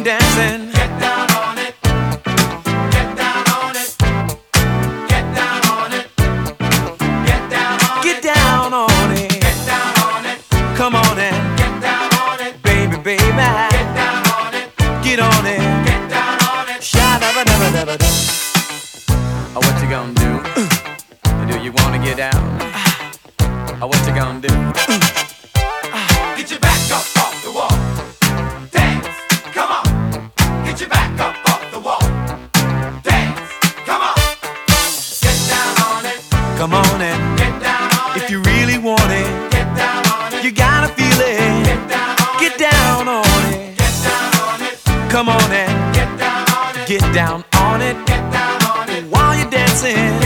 it. dancing, Get down on it. Get down on it. Get down on it. Get down on get down on it. Get down on it. Come on and, Get down on it. baby, baby, Get down on it. get on it. Get down on it. Oh, what you gonna do? Uh. Do you wanna get down? Oh, what you gonna do? Come on and, Get down on it. get down on it. Get down on it. While you're dancing,